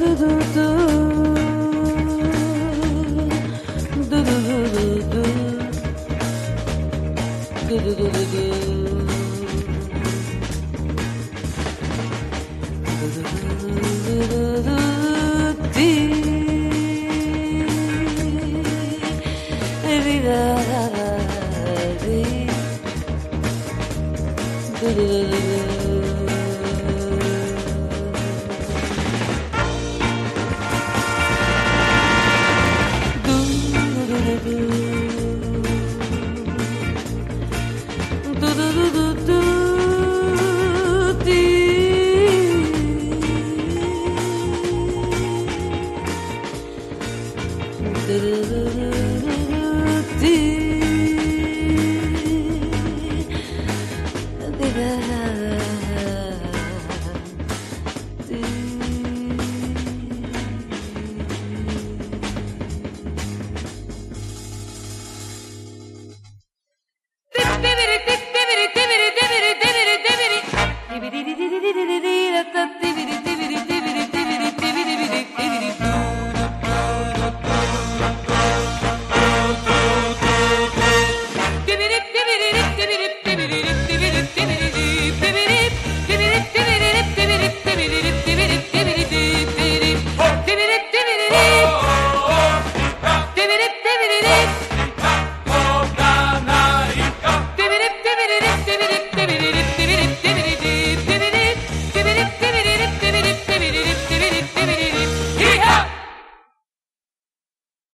Du du du du did it.